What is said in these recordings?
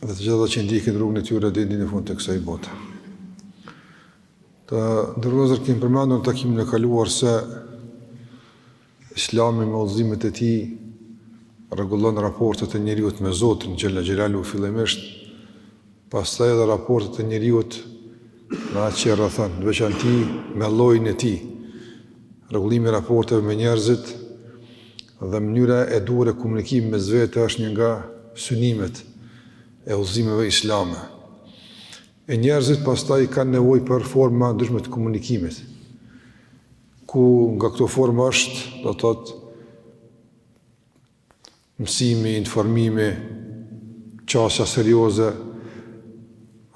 dhe të gjithë ata që ndjekin rrugën e tyre deri në fund të kësaj bote. Të nderuar vëllezër kemi përmendur në takimin e kaluar se islami me udhëzimet e tij rregullon raportet e njeriut me Zotin, xhele xhelaluhu, fillimisht, pastaj edhe raportet e njeriut me atë që e rrethon, në veçanti me llojin e tij, rregullimi i raporteve me njerëzit, Dhe mënyra e duhur e komunikimit mes vete është një nga synimet e udhëzimeve islame. E njerëzit pastaj kanë nevojë për forma të ndryshme të komunikimit. Ku nga këto forma është, do të thotë, mësimi, informimi, qasja serioze,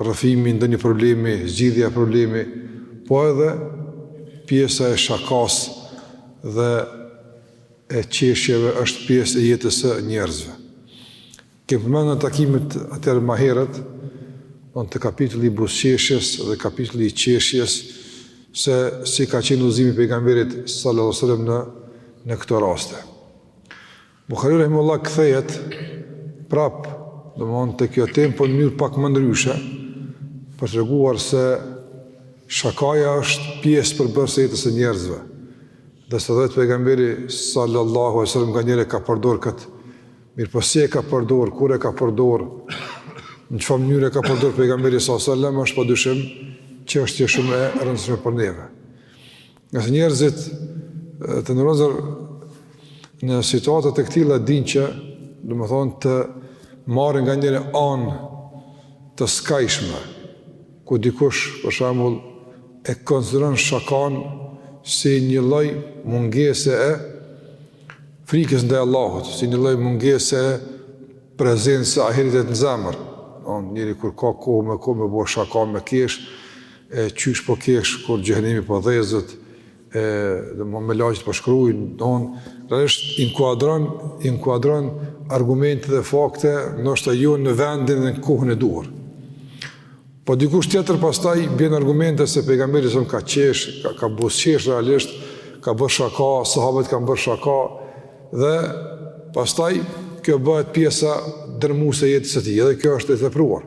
rrëfimi i ndonjë problemi, zgjidhja e problemi, po edhe pjesa e shakasë dhe e qeshjeve është pjesë e jetës së njerëzve. Kemi përmendur në takimet atëherë më herët, te kapitulli i buzëqeshjes dhe kapitulli i qeshjes se si ka qenë udhëzimi i pejgamberit sallallahu alajhi wasallam në në këto raste. Buhariu rahimullah kthehet prap, domthon te kjo temë po në mënyrë pak më ndryshe, për treguar se shakaja është pjesë përbërëse e jetës së njerëzve. Dhe se edhe vetë pejgamberi sallallahu e sallam nganjëherë e ka përdor këtë, mirëpo si e ka përdor, kur e ka përdor, në çfarë mënyre e ka përdor pejgamberi sallallahu e sallam, është pa po dyshim çështje shumë e rëndësishme për neve. Ngase njerëzit të nderuar vëllezër në situatat e këtilla din që, domethonë, të marrin nga një anë të skajshme, ku dikush, për shembull, e konsideron shakan si një lloj mungese e frikës ndaj Allahut, si një lloj mungese e prezencës ahiretit në zemër. Njeri kur ka kohë me kohë me bo shakan me kesh, E qysh po kesh kur xhehenemi po dhezet, e domthon melaqet po shkrujnë, domthon realisht inkuadron, inkuadron argumente dhe fakte, ndoshta jo në vendin dhe në kohën e duhur. Po dikush tjetër pastaj bjen argumente se pejgamberi son ka qesh, ka ka buzëqesh realisht, ka bërë shaka, sahabët kanë bërë shaka dhe pastaj kjo bëhet pjesa dërmuese e jetës së tij, edhe kjo është e tepruar.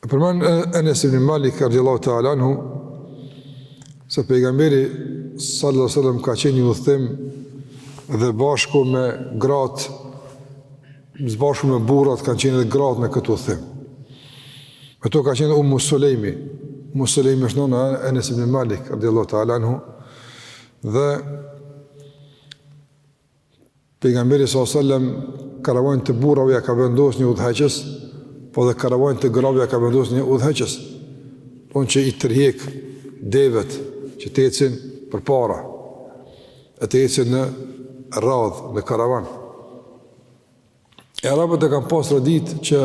E përmend Enes ibn Malik radhiyallahu ta'ala anhu se pejgamberi sallallahu alaihi wasallam ka qenë në një udhëtim dhe bashku me grat së bashku me burrat kanë qenë edhe grat në këtë udhëtim. Me to ka qenë Ummu Sulejmi. Ummu Sulejmi është nëna e Enes ibn Malik radhiyallahu ta'ala anhu dhe Pejgamberi sallallahu alajhi wasallam karavanit të burrave ja ka vendos një udhëheqës, po dhe karavanit të grave ja ka vendos një udhëheqës. Domthon që i tërheq devet që të ecin përpara. E të ecin në radhë në karavan. E arabët e kanë pas adet që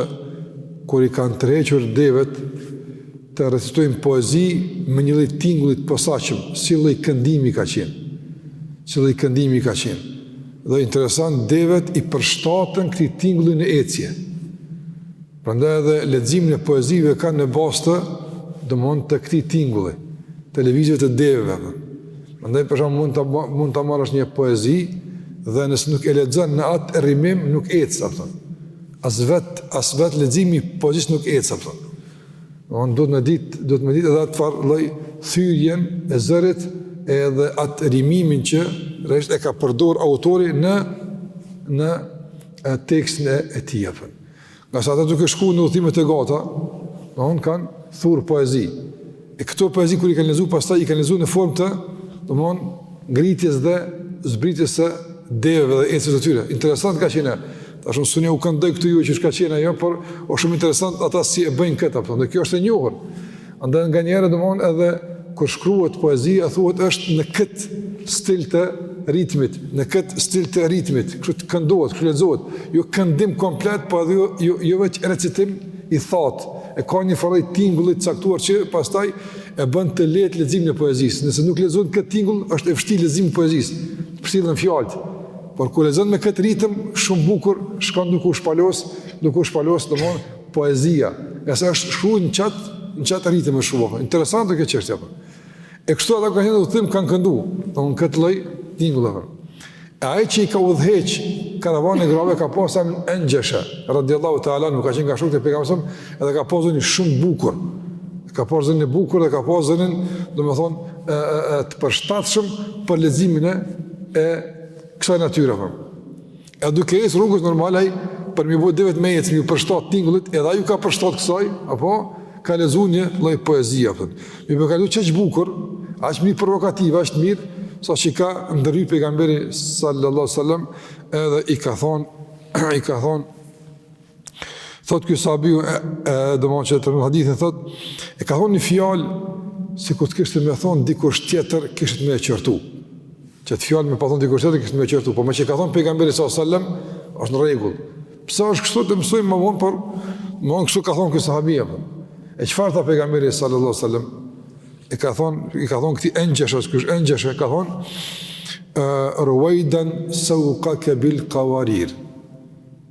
kur i kanë tërhequr devet të recitojnë poezi me një lloj tingulli të posaçëm, si lloj këndimi ka qenë. Si lloj këndimi ka qenë. Dhe interesant devet i përshtaten këtij tingulli në ecje. Prandaj edhe leximin e poezive e kanë në bazë të, domthon të këtij tingulli, të lëvizjeve të deveve. Prandaj për shembull mund ta mund ta marrësh një poezi dhe nëse nuk e lexon në atë rrimim nuk ecë apo. As vet as vet leximi i poezisë nuk ecë apo. Domthon duhet me ditë, duhet me ditë edhe atë far lloj thyrjen e zërit edhe atë rimimin që e ka përdor autori në në tekstin e tij apo. Nga sa ata duke shku në udhëtimet e gata, domethonë kanë thur poezi. E këto poezi kur i kanë lezu, pastaj i kanë lezu në form të, domethonë, ngritjes dhe zbritjes së deveve dhe ecjes së tyre. Interesant ka qenë, tash un s'un jau këndoj këtu juve qysh ka qenë ajo, por osht shumë interesant ata si e bëjnë këtë, apo, dhe kjo është e njohër. Andaj nga njëherë domthon edhe kur shkruhet poezia thuhet është në kët stil të ritmit, në kët stil të ritmit, kështu të këndohet, kështu lexohet, jo këndim komplet, po edhe jo jo, jo vetë recitim i thatë, e ka një farë tingulli të caktuar që pastaj e bën të lehtë leximin e poezisë. Nëse nuk lexon me kët tingull, është e vështirë leximi i poezisë. Të pshtillen fjalët. Por kur lexon me kët ritëm, shumë bukur shkon duke u shpalos, duke u shpalos domthon poezia, ngase është shkruar në çat në çat ritëm është shkruar. Interesante kjo çështje apo. E kështu ata kanë thënë të themi kanë këndu, domthon këtë lloj tingull apo. E ai që i ka udhëheq karavanin e grave ka pas emrin Enxheshe, radhiyallahu ta'ala anhu, ka qenë nga shokët e pejgamberit, edhe ka pas zanin shumë bukur. Ka pas zanin e bukur dhe ka pas zanin, domthon, e, e, e të përshtatshëm për leximin e kësaj natyre apo. E duke ecë rrugës normal ai për me i bo devet me ecë, me ju përshtat tingullit, edhe ai ju ka përshtat kësaj, apo ka lexuar një lloj poezie apo. Mirëpo ka lezu qaq bukur, aq mirë provokative, aq mirë sa që ka ndërhy pejgamberi sallallahu alajhi wasallam edhe i ka thon i ka thon Thot ky sahabi, domethënë që transmeton hadithin thot, e ka thonë një fjalë sikur ta kishte me thon dikush tjetër, kishit me e qortu. Që këtë fjalë me pas thon dikush tjetër, kishit me e qortu, por meqë e ka thon pejgamberi sallallahu alajhi wasallam, është në rregull. Pse është kështu ta mësojmë më vonë, por më vonë kështu ka thon ky sahabi apo. E çfarë tha pejgamberi sallallahu alajhi wasallam? E ka thon, i ka thon këtij Enxheshes, Enxheshe i ka thon, "Ruwaydan sawqaka bil qawarir."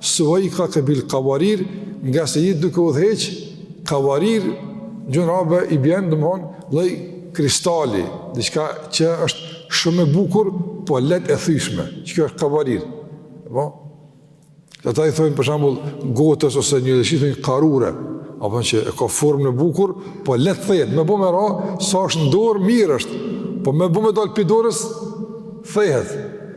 Sawqaka bil qawarir ngase je duke udhëheq qawarir në gjuhën arabe i bjen domethon lloj kristali diçka që është shumë e bukur po lehtë e thyeshme që kjo është qawarir apo ata i thonë për shembull gotës ose një diçka thonë qarure apo që e ka formën e bukur po lehtë thehet me bo me ra sa është në dorë mirë është po me bo me dal pi dorës thehet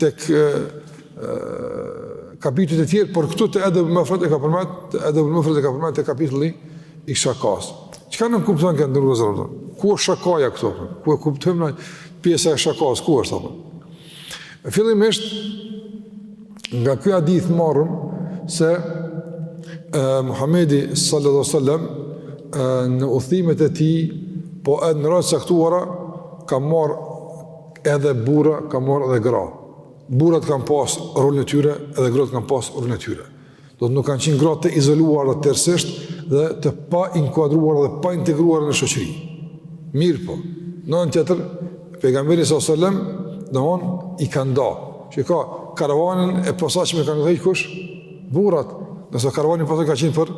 tek kapitujt e tjerë, por këtu te Edebul Mufred e ka përmend, te Edebul Mufred e ka përmend te kapitulli i shakas. Çka nënkupton kjo të nderuar vëllezër? Ku është shakaja këtu? Ku e kuptojmë ne pjesën e shakas? Ku është? Apo? Fillimisht, nga ky hadith marrim, se uh, Muhammedi sallallahu sallam uh, në udhëtimet e tij, po edhe në raste të caktuara, ka marrë Edhe burra ka marrë edhe gra. Burrat kanë pas rolin e tyre, edhe gratë kanë pas rolin e tyre. Domethënë nuk kanë qenë gratë të izoluara tërësisht dhe të painkuadruara dhe paintegruara në shoqëri. Mirëpo, në anën tjetër, pejgamberi s.a.s. domon i ka nda. Që ka karavanin e posaçme kanë udhëheq kush? Burrat, nëse karavanin posa ka qenë për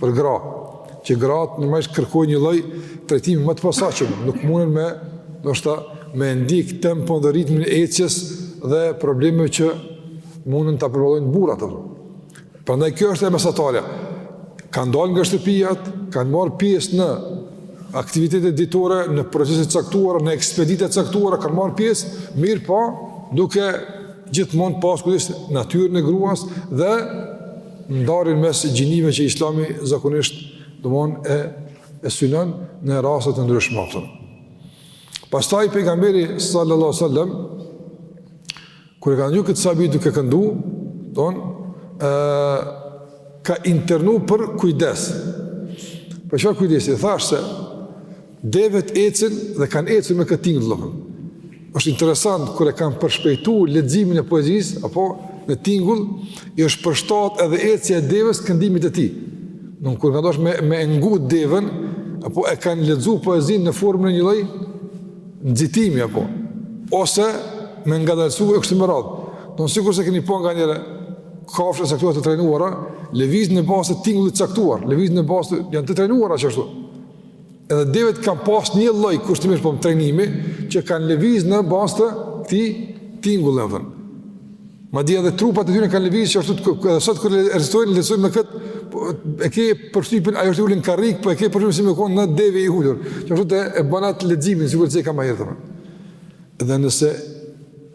për gra, që gratë normalisht kërkojnë një lloj trajtimi më të posaçëm, nuk mundën me, ndoshta me e ndjek tempon dhe ritmin e ecjes dhe problemeve që munden t'i përballojnë burrat apo. Prandaj kjo është e mesatarja. Kan dalë nga shtëpiat, kanë marr pjesë në aktivitete ditore, në procese të caktuara, në ekspedita të caktuara kanë marr pjesë, mirëpo, duke gjithmonë pas kujdes natyrën e gruas dhe ndarjen mes gjinive që islami zakonisht domon e e synon në raste të ndryshme apo. Pastaj pejgamberi sallallahu alajhi wasallam kur e ka ndëgju këtë sahabi duke këndu, domon ë ka intervenu për kujdes. Për çfarë kujdesi? Thashë se Devet ecin dhe kanë ecur me këtë tingull, domethënë. Është interesant kur e kanë përshpejtuar leximin e poezisë, apo me tingull i është përshtat edhe ecja e devës këndimit të tij. Don kur dosh me me ngut devën, apo e kanë lexuar poezinë në formën e një lloj nxitimi apo ose me ngadalësu e kështu me radhë. Don sikur se keni pa nga një kafshë caktuar të trajnuara, lëvizin në bazë të tingullit caktuar, lëvizin në bazë të janë të trajnuara qashtu. Edhe devet kanë pas një lloj kushtimisht po trajnimi që kanë lëviz në bazë të këtij tingulli atë. Madje edhe trupat e tyre kanë lëviz qashtu edhe sot kur recitojnë lexojnë me kët, e ke përshtypin ajo është i ulun karrik po e ke përshtypin si me kon në deve i ulur. Qashtu e ban atë leximin sigurisht se ka ma tjetër. Dhe nëse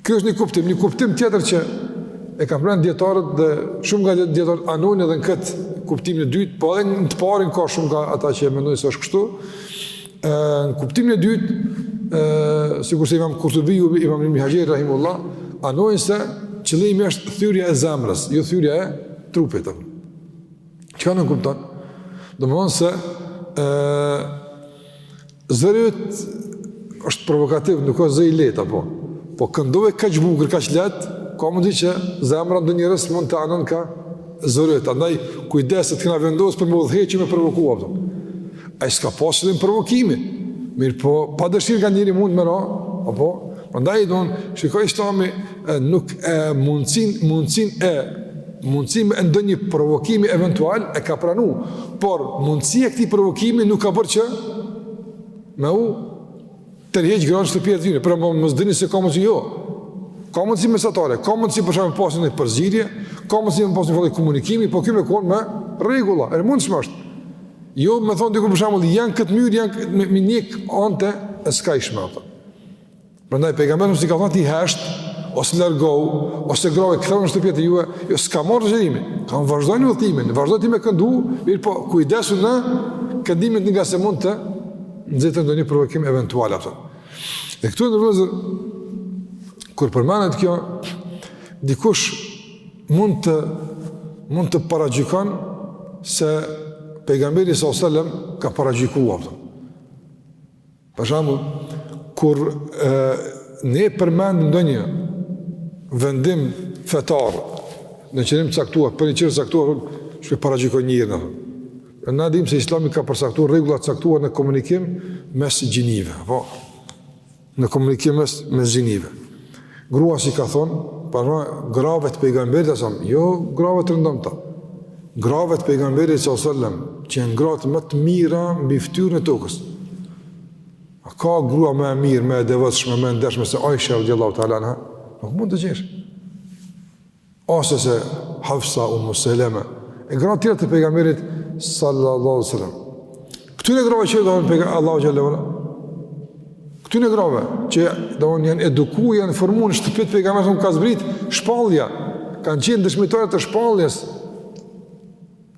Ky është një kuptim, një kuptim tjetër që e kanë përmend dijetarët dhe shumë nga dijetarët anojnë edhe në kët kuptimin e dytë, po edhe në të parin ka shumë nga ata që e mendojnë se është kështu. Ë në kuptimin e dytë, ë sikur se Imam Kurtubi u Imam Ibn Hajar rahimullah, anojnë se qëllimi është thyrja e zemrës, jo thyrja e trupit. Çka nënkupton? Do me thonë se ë Zëri yt është provokativ, nuk është zë i lehtë apo. Po këndove kaq bukur, kaq lehtë, ka mundësi që zemra ndonjërës mund të anon ka zëri yt. Andaj kujdes të kena vendos për me udhëheqë jo me provoku apo. Ai s'ka pas qëllim provokimi. Mirëpo, pa dëshirë ka njeri mund me ra, apo? Andaj don, shiko Islami nuk e mundësin, mundësin e Mundësin e ndonjë provokimi eventual e ka pranu, por mundësia e këtij provokimi nuk ka bërë që me u tërheq gratë shtëpi domethënë, për e më mëzdini se ka mundësi jo. Ka mundësi mesatare, ka mundësi për shembull me pas një përzierje, ka mundësi me pas një farë komunikimi, po kjo me konë me rregulla, e mundshme është. Jo me thonë dikush për shembull, janë këtë mënyrë, janë këtë me, me një ant e skajshme ato. Prandaj pejgamberi s'i ka thënë ti hesht ose largohu ose grave kthehu në shtëpi të juve, jo s'ka marrë gjërimin. Kanë vazhduar në udhëtimin, vazhdo ti me këndu, mirëpo kujdesu në këndimin ngase mund të nxitet ndonjë provokim eventual apo. Dhe këtu ndërsa kur përmendet kjo dikush mund të mund të paragjykon se pejgamberi sallallahu alajhi wasallam ka paragjykuar Për shembull, kur e, ne përmendim ndonjë vendim fetar, në qëndrim caktuar, për një çështje caktuar, shpesh paragjykojnë njerëz domethënë. Na dim se islami ka përcaktuar rregulla të caktuara në komunikim mes gjinive, apo, në komunikim mes, mes gjinive. Gruas i ka thonë, po grave të pejgamberit, alejhi selam, jo grave të rëndomta. Grave të pejgamberit, alejhi selam, që janë gratë më të mira mbi ftyrën e tokës. A ka grua më e mirë, më e devotshme, më e ndershme se Aisha radiallahu ta'ala anha? Nuk mund të gjesh. ose se Hafsa Ummu Seleme, e gra tjera të pejgamberit sallallahu sallam. Këtyre grave që Allahu xhele xhelaluhu, këtyre grave që domethonë janë eduku, janë formu në shtëpi t'pejgamberit ku ka zbrit, shpallja, kanë qenë dëshmitare të shpalljes.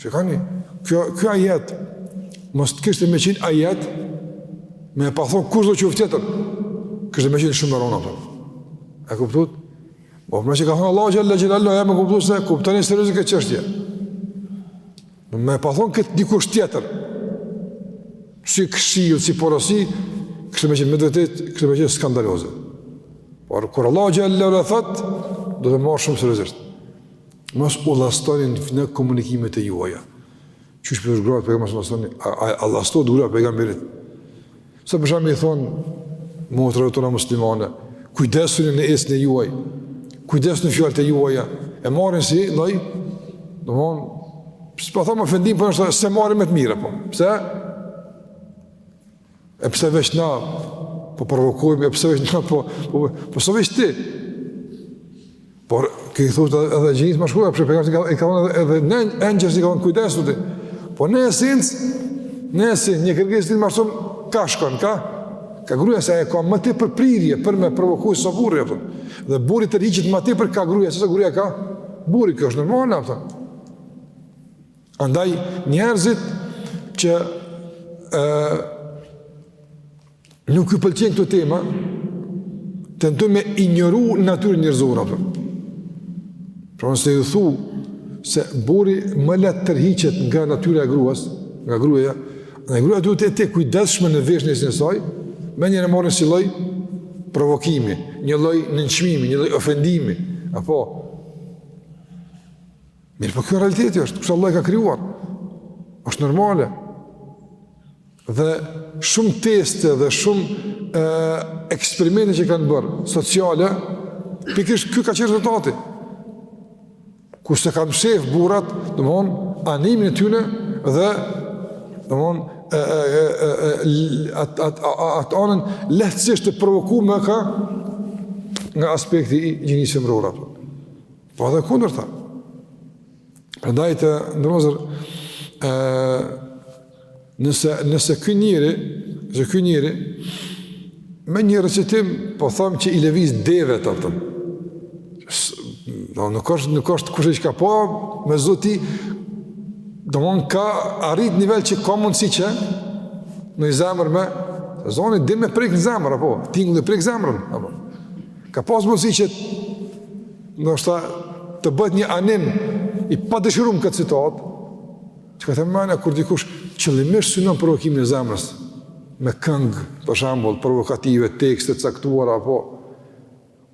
Shikoni, kjo, kjo ajet, mos të kishte me qenë ajet, me e pas thonë kushdo qoftë tjetër, kishtë me qenë shumë e ronë, apo. E kuptoni? Po, meqë ka thonë Allahu xhele xhelaluhu, e me kuptut se kuptani seriozisht këtë çështje. Me e pas thonë këtë dikush tjetër, si këshillë, si porosi, kishte me qenë me dretit, kishte me qenë skandaloze. Por, kur Allahu xhele e thotë, do të marrë shumë seriozisht. Mos u llastoni në komunikimet e juaja. Që është për gratë e pejgamberit sallallahu alajhi wasallam, ai Allah u thotë grave pejgamberit. Sot për shembull i thon motrave tona muslimane, kujdesuni në ecjen e juaj. Kujdes në fjalët e juaja. E marrin si lloj, domthon, s'po them ofendim, por s'e marrin me të mirë apo. Pse? E pse veç na po provokojmë, e pse veç na po, po, po so veç ti. Por, këtë i thotë edhe gjenitë mashkullore, përshë përgjafë i ka thonë edhe, edhe në engjës i ka thonë kujdesu ti. Po në esencë, në esencë, një kërgjës të të marësum, kah shkon, kah? Kah gruja se e ka ma tepër prirje, për me provoku se burri, apo. Dhe burri tërhiqet ma tepër kah gruja, sesa gruja kah burri, kjo është normal, apo. Andaj njerëzit që ë nuk ju pëlqen këto tema, tentojnë me injoru natyrën njerëzore apo. Pra nëse ju thu se burri më lehtë tërhiqet nga natyra e gruas, nga gruaja, dhe gruaja duhet të jetë e kujdesshme në veshjen e saj, menjëherë e morrin si lloj provokimi, një lloj nënçmimi, një lloj ofendimi, apo Mirëpo kjo realiteti është, kështu Allah e ka krijuar. Është normale. Dhe shumë teste dhe shumë eksperimente që kanë bërë sociale, pikërisht ky ka qenë rezultati. Kur se kanë shfaq burrat, domthonë animin e tyre dhe domthonë atë atë atë anën lehtësisht të provokume ka nga aspekti i gjinisë femërore. Po edhe kundërta. Prandaj i dërguari, e, nëse, nëse ky njeri, nëse ky njeri, me një recitim, po thom që i lëviz devet, apo, nuk është, nuk është kushedi çka, po imzot, domethon ka arrit nivel që ka mundësi që, një zemër me, zoni i tij me prek në zemër, apo, tingulli prek zemrën, apo. Ka pas mundësi që ndoshta të bëhet një anim i padëshirum në këtë situatë, çka t'themi mandej kur dikush qëllimisht synon provokimin e zemrës me këngë, për shembull, provokative, tekste të caktuara apo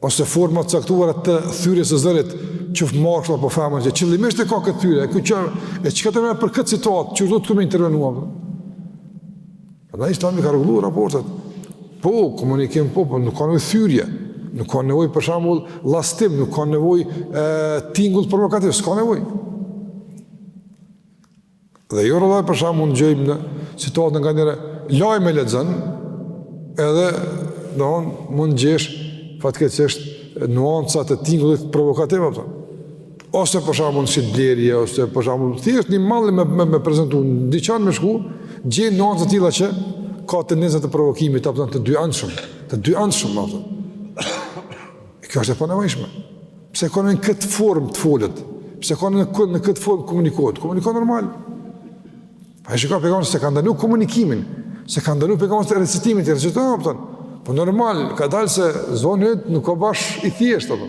ose forma të caktuara të thyrjes së zërit, qoftë mashkull apo femër, që qëllimisht e ka këtë thyrje, e ku çfarë, e çka të them për këtë situatë, që duhet me intervenu. Prandaj Islami ka rregulluar raportet. Po, komunikim po, po nuk ka nevojë thyrje, nuk ka nevojë për shembull llastim, nuk ka nevojë tingull provokativ, s'ka nevojë. Dhe jo rrallë për shembull ne gjejmë në situatë nganjëherë, lajme lexon, edhe do me thonë mund gjejsh fatkeqësisht nuanca të tingullit provokativ, apo. Ose për shembull shitblerje ose për shembull thjesht një mall me me, me prezantu, diçka me shku, gjen nuanca të tilla që ka tendenca të provokimit apo të dyanshëm, të dyanshëm apo. E kjo është e panevojshme. Pse ka në këtë formë të folet? Pse ka në këtë në këtë formë komunikohet? Komunikon normal. Pra shiko, Pejgamberi s'e ka ndalu komunikimin, s'e ka ndalu Pejgamberi recitimin, reciton apo Po normal, kadalë se zoni yt nuk o bash i thjeshtë apo.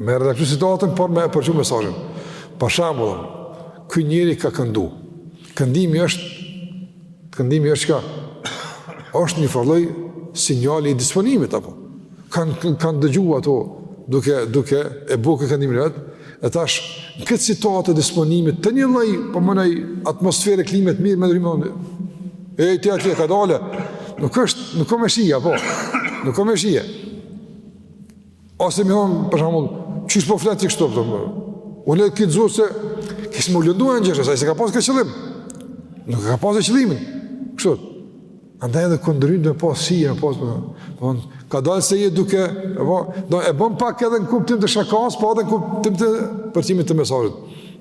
Me relaksu situatën, por me e përçu mesazhin. Për shembull, ky njeri ka këndu. Këndimi është, këndimi është çka, është njëfarë lloj sinjali i disponimit, apo. Kanë, kanë dëgju ato duke, duke e bo këndimin e vetë, e tash, në këtë situatë e disponimit, të një lloj, po thom një, atmosfere, klime të mirë, me dërhimë, dhe, e, ti atje, kadalë, nuk është, nuk kom e shia, po, nuk kom e shia. Ose më thonë, për shambull, qysh po flet qi kështu, përdo, unë e këtë zhurë se, kësë më lëndu e në gjeshë, sa i se ka pas këtë qëllim, nuk ka pas e qëllimin, kështu, andaj edhe këndimin dhe pas si, e pas, përdo, po, kadalë se je duke, e, po, do, e bën pak edhe në kuptim të shakas, po edhe në kuptim të përçimit të mesazhit,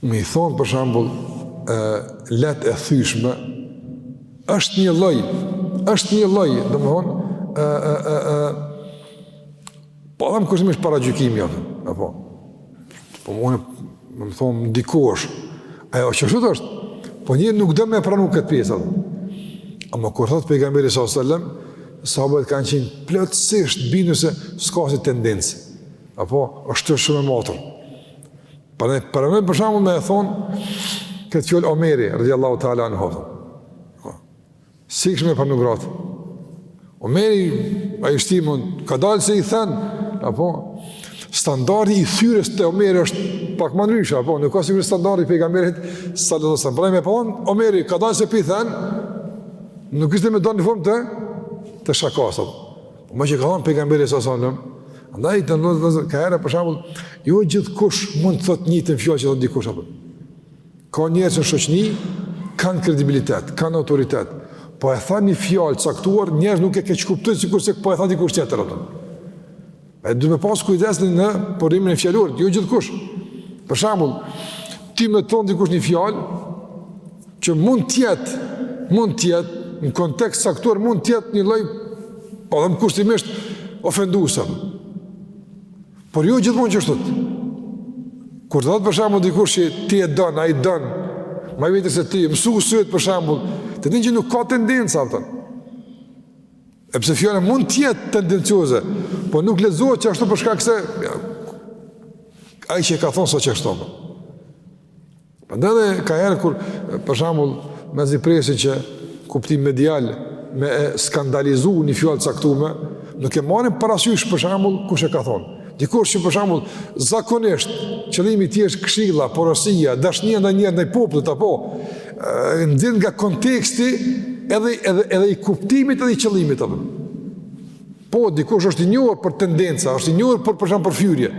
Me i thonë për shembull, e, lehtë e thyshme, është një lloj, është një lloj, domethonë, e, e, e, e, po e them kushtimisht paragjykimi, ja, e po, po më më më thonë, dikush, e, o qashtu është, po njeri nuk do me pranu këtë pjesë, dhe. ama kur thotë pejgamberi s.a.s. Sahabët kanë qenë plotësisht bindur se s'ka asi tendence, apo është shumë e matur, Për ne për ne për shembull me e thon këtë fjalë Omeri radhiyallahu ta'ala anhu. Po. Si kishin me pranu gratë. Omeri ai shtimon kadale se i then apo standardi i thyerjes te Omeri është pak më ndryshe apo nuk ka sikur standardi i pejgamberit sallallahu alaihi wasallam. Pra po Omeri kadale se po i then nuk kishte me thonë në formë të të shakasë. Meqë e ka thonë pejgamberi s.a.s., ndaj të nëzë nëzë, ka herë për shembull, jo gjithkush mund të thotë njëjtën fjalë që thotë dikush apo. Ka njerëz në shoqni, kanë kredibilitet, kanë autoritet, po e tha një fjalë të caktuar, njerëzit nuk e keqkuptojnë sikurse po e tha dikush tjetër apo. E du me pas kujdes në përdorimin e fjalorit, jo gjithkush. Për shembull, ty me t'thonë dikush një fjalë, Që mund të jetë, mund të jetë në kontekst të caktuar mund të jetë një lloj po them kushtimisht ofenduese. Por jo gjithmonë qashtu. Kur të thotë për shembull dikush që ti e don, ai t'don, ma i vjetër se ti, mësuesi yt për shembull, ti e din që nuk ka tendencë apo. Edhe pse fjala mund të jetë tendencioze, po nuk lexohet qashtu për shkak se ai që e ka thonë s'o qashtu. Prandaj dhe ka herë kur për shembull mezi presin që kuptim medial me e skandalizu një fjalë të caktume, nuk e marrin parasysh për shembull kush e ka thonë. Dikush që për shembull zakonisht qëllimi i tij është këshilla, porosia, dashnia ndaj njer ndaj popullit apo nxjerr nga konteksti edhe edhe edhe i kuptimit edhe i qëllimit apo. Po, dikush është i njohur për tendenca, është i njohur për për shembull për fyrje.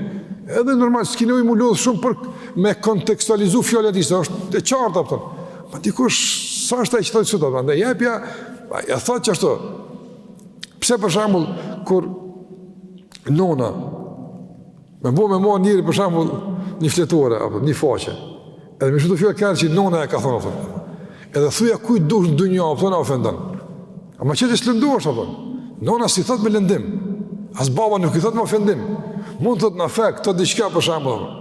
Edhe normal, s'ki nevojë m'u lodh shumë për me kontekstualizu fjalën e tij, se është e qartë, a kupton. Ama dikush, s'është e që të të sëtë, a kupton. Dhe jepja, ja thotë qashtu. Pse për shembull, kur nona, Me bo me marr njeri për shembull një fletore, apo, një faqe. Edhe me shkru fjalë krejt që nona e ka thonë, apo. Edhe thuja kujt dush në dynja, apo, ofendon. Ama që ti s'lëndohesh, apo. Nona s'i thot me lëndim. As baba nuk i thot me ofendim. Mund thot në afekt diçka për shembull, apo.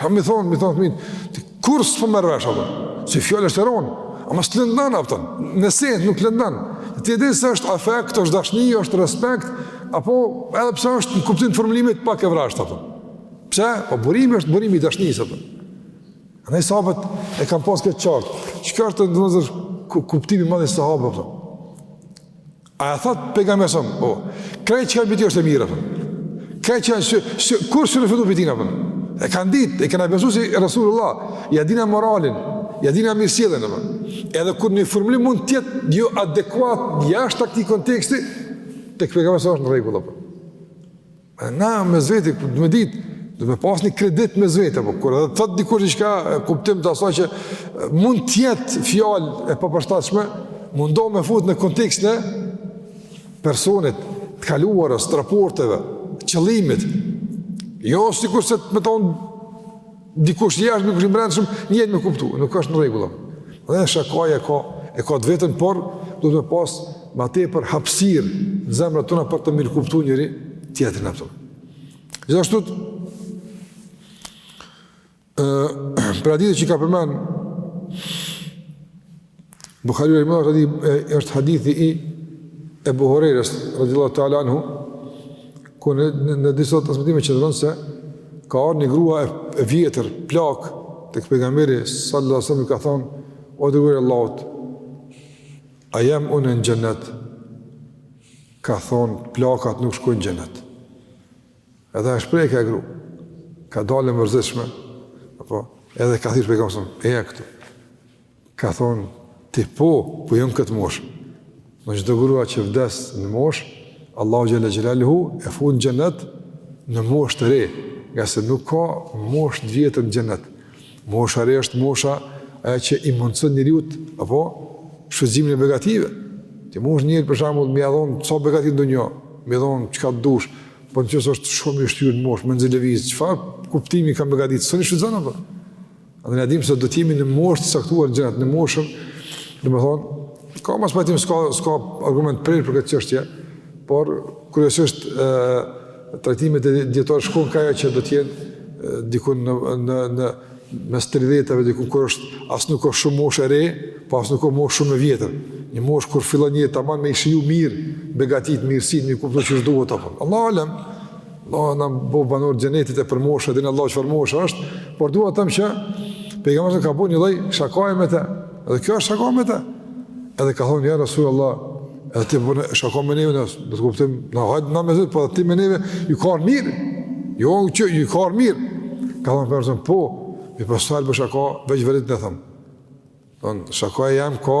Po me thonë, me thonë fmi, ti kur s'po merr vesh, si fjalë është e ronë, ama s'lëndon, apëton, në esencë nuk lëndon, ti e din se është afekt, është dashni, është respekt, apo edhe pse është në kuptim të formulimit pak e vrazhdë, apëton. Pse? Po burimi është burimi i dashnisë, apëton. Andaj sahabët e kanë pas këtë qartë, çka do të thotë kuptimi madhe sahabë, apëton. A e thot pejgamberi sa, po. Krejt çka bëti është e mirë apo? Krejt çka si, si kur s'u futu bëti apo? E kanë ditë, e kanë besu se Resulullah, ia dinë moralin, ia dinë mirësjelljen apo. Edhe kur një formulim mund të jetë jo adekuat jashtë këtij konteksti, tek pejgamberi është në rregull apo? Na mes vete, duhet me ditë, duhet me pas një kredit mes vete, po kur edhe të thotë dikush diçka në kuptim të asaj që mund të jetë fjalë e papërshtatshme, mundohu me fut në kontekstin e personit, të kaluarës, të raporteve, qëllimit, jo sikurse të më thonë, Dikush jashtë, dikush i brendshëm, njëjtë me kuptu, nuk është në rregull. Dhe shakaja e ka, e ka të veten, por duhet me pas ma tepër hapësirë në zemrat tona për të mirëkuptu njëri-tjetrin, apëton. Gjithashtu, prej haditheve që ka përmen, Buhariu rahimehullah është hadithi i Ebu Hurejrës radhiyallahu ta'ala anhu ku në, në, në disa transmetime qëndron se ka ardhur një grua e, e vjetër plakë tek pejgamberi sallallahu alaihi wasallam i ka thonë o i dërguar i Allahut a jam unë në xhenet ka thonë plakat nuk shkojnë në xhenet edhe është prek ajo gru ka dalë e mërzitshme apo edhe ka thirr pejgamberi, eja këtu Ka thonë, ti po, po jo në këtë moshë. Çdo grua që vdes në moshë, Allahu xhel-le xhelaluhu e fut në xhenet në moshë të re, ngase nuk ka moshë të vjetër në xhenet. Mosha e re është mosha ajo që i mundëson njeriut, apo, shfrytëzimin e begative. Ti mundesh njerit për shembull, me ia dhonë, sa begati në dynja, me ia dhonë, çka të dush, po nëse është shumë i shtyrë në moshë, mezi lëviz, çfarë kuptimi ka begatitë, s'mun i shfrytëzon, apo? Dhe ne dimë se do të jemi në moshë të caktuar në xhenet në moshën, domethënë ka mospajtim s'ka s'ka argument të prerë për këtë çështje, por kryesisht ë trajtimet e dijetarëve shkon kah ajo që do të jetë diku në në në mes 30-tave diku kur është as nuk ka shumë moshë e re, po as nuk ka moshë shumë e vjetër. Një moshë kur fillon njeri tamam me i shiju mirë, begatitë mirësitë, me i kuptu qysh duhet apo. Allahu alem. Allahu na boft banor xhenetit e për moshë, din Allah çfarë moshë është, por dua të them që pejgamberi ka bënë një lloj shakaje me të. Edhe kjo është shaka me të. Edhe i ka thonë ja Rasulullah, edhe ti bën shaka me neve, në kuptim, na hajt na me zot, po ti me neve ju ka mirë. Jo, që ju ka mirë. Ka thonë për zonë, po, mi pasal po për shaka, veç të vërtetën e them. Thonë, shaka e jam ka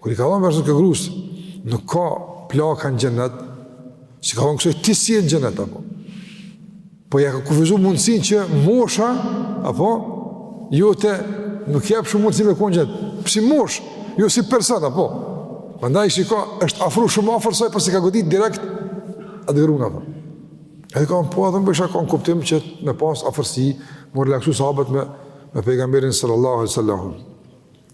Kur i ka thonë asaj grus, nuk ka plaka në xhenet. S'i ka thonë kësaj ti s'hin në xhenet apo? Po ja ka kufizuar mundësinë që mosha apo jote nuk jep shumë mundësi me kon. Si mosh, jo si person apo. Prandaj shiko, është afru shumë afër saj pasi ka godit direkt atë gruan apo. Edhe kam po atë bo shaka në kuptim që me pas afërsi, me relaksu sahabët me me pejgamberin sallallahu alaihi wasallam.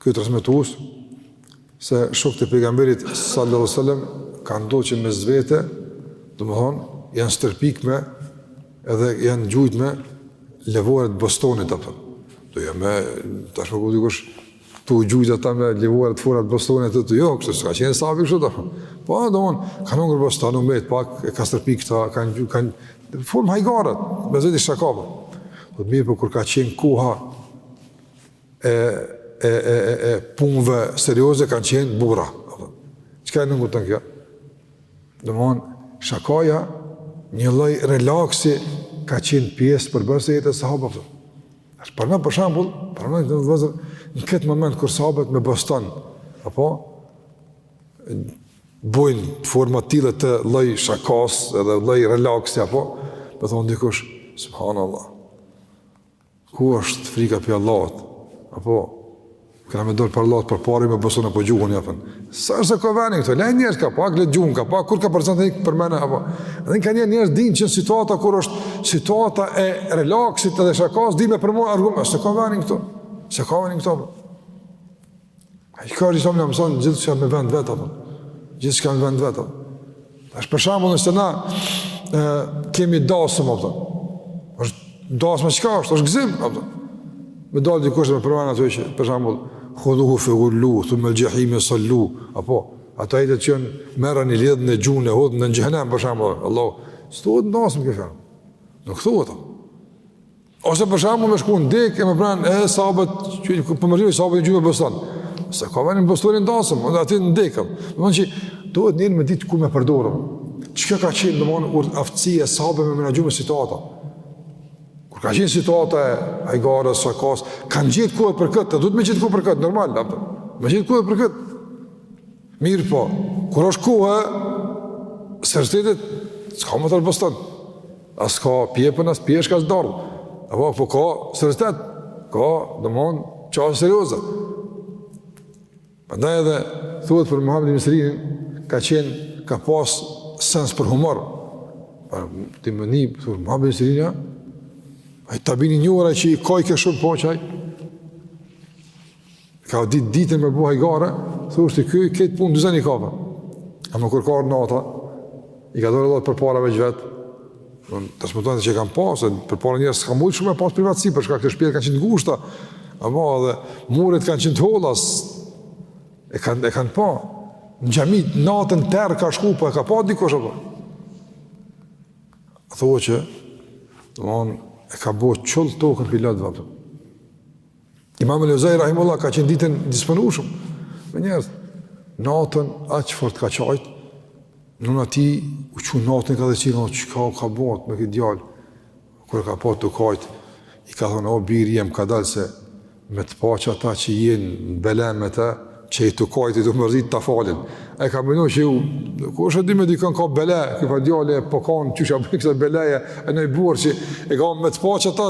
Ky transmeton se shokët e pejgamberit sallallahu alajhi wasallam kanë ndjekë mes vete, domthon janë stërpik me edhe janë gjujt me levore të bostanit apo. Do ja me tash nuk dikush tu gjujt ata me levore të forta të bostanit ato jo, kështu s'ka qenë sa vjen kështu apo. Po domthon kanë ngrën bostan me pak e ka stërpik këta kanë gjujt në formë hajgares, mes veti shakave. Po mirë po kur ka qenë koha e e e e e punëve serioze kanë qenë burra. Çka e nënkupton kjo? Domthon shakaja një lloj relaksi ka qenë pjesë përbërëse e jetës sahabëve. Tash paramendo për shambull, përna në vëzër, në këtë moment kur sahabët me bostan, apo, bojnë forma të tilla të lloj shakas edhe lloj relaksi, apo, me thonë dikush, subhanallah. Ku është frika prej Allahut? Apo kena me dal para Allahut përpara me bostan apo gjuhen ja thon. S'e ka venin këtu. Le njerëz ka pak le gjuhen ka pak kur ka përcën nik për mëna apo. Dhe kanë njerëz njerëz që në situata kur është situata e relaksit edhe shakas di me përmend argument s'e ka venin këtu. S'e ka venin këtu. Ai ka, Islami na mëson gjithçka me vend vet apo. Gjithçka me vend vet. Tash për shembull nëse na e, kemi dasëm apo. Është dasmë çka është? Është gzim apo. Me dalë dikush me përmend ato që për shembull khudhu fe gullu thumma al-jahim sallu apo ata ajete që merreni lidheni e gjune hudheni në xhenem për shembull Allah s'thuhet në dasëm kështu. Nuk thuhet apo. Ose për shembull me shku në dekë me përmend sahabët çka po mërziteni sahabët janë gjujt bostan. S'e ka venin bostani në dasëm, edhe aty në dekë. Domethonë që duhet njëri me ditë ku me përdor. Çka ka qenë domethon aftësia e sahabëve me menaxhu me situata. Kur ka qenë situata e hajgares, shakas, kanë gjet kohë për këtë, duhet me gjet kohë për këtë, normal apo. Me gjet kohë për këtë. Mirë po, kur është kohë seriozitetit, s'ka më bostan, as ka pjepën, as pjeshka, as dardhë, apo, po ka seriozitet, ka, domethënë, qasje serioze. Prandaj edhe, thuhet për Muhammed ibn Sirinin, ka qenë, ka pas sens për humor, për të më një, për Muhammed ibn Sirinin, ja, ai tabiini, njeri që kajke shumë, po qaj, Ka ditë ditën me bo hajgare, thë është i këj, këtë punë dëzën i kafe. Ama kur ka ra nata, i ka duart përpara veç vetë. Dëshmojnë që i kanë pasë, përpara njerëz s'ka mujtë shumë me pasë privatësi, për shkak se shpijat kanë qenë t'ngushta, ama dhe muret kanë qenë të holla, e kanë, e kanë pa. Në xhami, natën kur ka shku, po e ka pa dikush, apo. Thotë që, dhe e ka bo qull tokën prej lotë Imam el Euzai, Rahimullah, ka qenë ditën disponushëm me njerëz. Natën, aq fort ka qajtë, nona e tij u çu natën ka dhe qikë, o çka u ka bo me këtë djalë, kur e ka pa tu kajtë, i ka thonë, o biri jem, kadalë se me të pa qata që je në bela me ta, që je tu kajt, i mërzit, të falin. E ka menu që ju, kush e di me dikon ka bela, ky far djali, po kanë, qysh e bëjnë këtë belaje, e një burrë që e ka me të pa qata,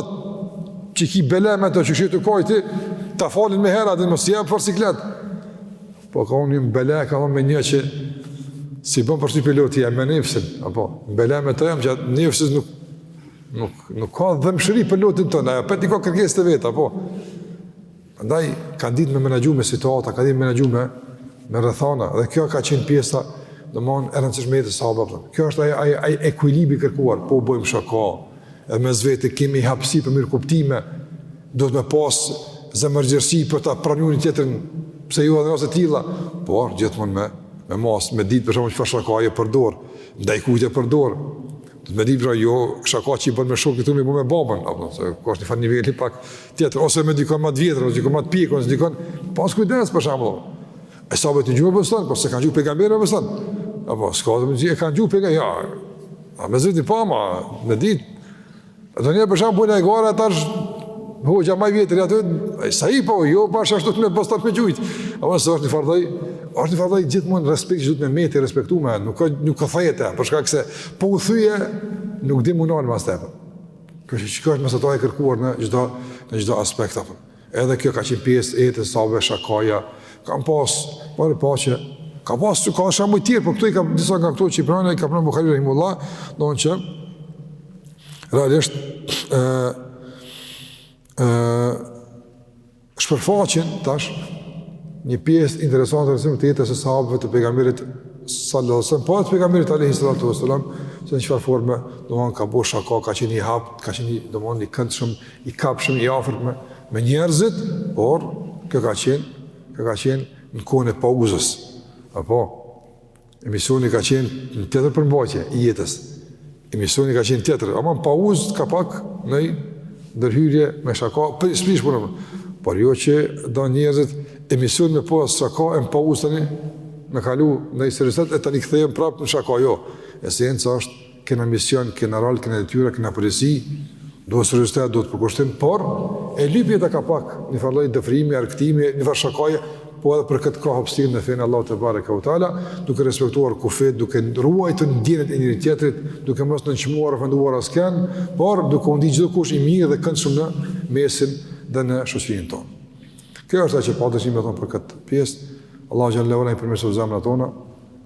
që ki bela me ta që je tu kajt, të falin meniherë, dhe më si e për siklet. Po kam unë një bela, kam unë me një që, s'i bën përshtypje loti jem, me nefsin, apo, bela me të, domethënë që nefsi nuk, nuk, nuk ka dhemshuri për lotin tënd, e veti ka kërkesat e veta, apo, Andaj, kanë ditë me menaxhu me situata, kanë ditë me menaxhu me, me rrethana, dhe kjo ka qenë pjesa domethënë e rëndësishme e jetës sahabëve. kjo është ai, ai, ai ekuilibri i kërkuar, po bëjmë shaka, edhe mes vete kemi hapsinë për mirëkuptime, duhet me pas zemërgjerësi për ta pranu njëri-tjetrin, pse jo edhe sene të tilla, por gjithmonë me, me mas, me ditë për shembull çfarë shakaje përdor, ndaj kujt e përdor, duhet me ditë për shembull, jo, shakatë që i bën me shokë, këto me i bo me babën, apo, se ka është njëfar niveli pak Tjetër, ose me dikon ma të vjetër, ose dikon ma të pjekun, ose dikon, pas kujdes për shembull. E sahabët janë gju me bostan, po s'e kanë gju pejgamberin me bostan. Apo, s'ka dhe me gju, e kanë gju pejgamberin, ja, a me zëti pa ma, me ditë. A domethënë për shembull hajgare, tash hoxha ma i vjetër, ja të e sa i po, jo, pa shashtu të me bostan po e gjujtë. Apo, se është njëfar lloj, është njëfar lloj gjithmonë respekti që duhet me met i respektum, nuk, nuk kthehet, për shkak se, po u thy, nuk di më nërë mas tepër. Kështu që kjo është mesatarja e kërkuar në çdo në çdo aspekt apo. Edhe kjo ka qenë pjesë e jetës sahabëve, shakaja. Ka pas, po e pa që ka pas që ka shumë të tjerë, por këtu i kam disa nga këto që pranë i ka pranë Buhariu rahimullah, domethënë që realisht ë ë Shpërfaqin tash një pjesë interesante mësimi të jetës së sahabëve të pejgamberit sallallahu alejhi ve selem, po edhe pejgamberit alejhi salatu ve selam, se në çfarë forme, domethënë ka bo shaka, ka qenë i hapur, ka qenë i, domethënë i këndshëm, i kapshëm, i afërt me, me njerëzit, por, kjo ka qenë, kjo ka qenë në kohën e pauzës, apo, E misioni ka qenë tjetër përmbajtje i jetës. E misioni ka qenë tjetër, ama në pauzë ka pak ndonjë ndërhyrje me shaka, për s'prish punë. Por jo që do njerëzit e misioni me pasë shaka e në pauzë tani, me kalu në një seriozitet e tani kthehemi prapë në shaka, jo. Esenca është kena mision, kena rol, kena detyra, kena përgjegjësi, do seriozitet, do përkushtim, por e lyp jeta ka pak një farë lloj dëfrimi, argëtimi, një farë shakaje, po edhe për këtë ka hapësirë në fenë e Allahut tebareke ve teala, duke respektuar kufijtë, duke ruajtë ndjenjat e njëri-tjetrit, duke mos nënçmuar, ofenduar askënd, por duke u ndi gjithkush i mirë dhe i këndshëm në mesin dhe në shoqërinë tonë. Kjo është ajo që pata dëshirë me thonë për këtë pjesë, Allahu xhelle ve ala i përmirësoftë zemrat tona,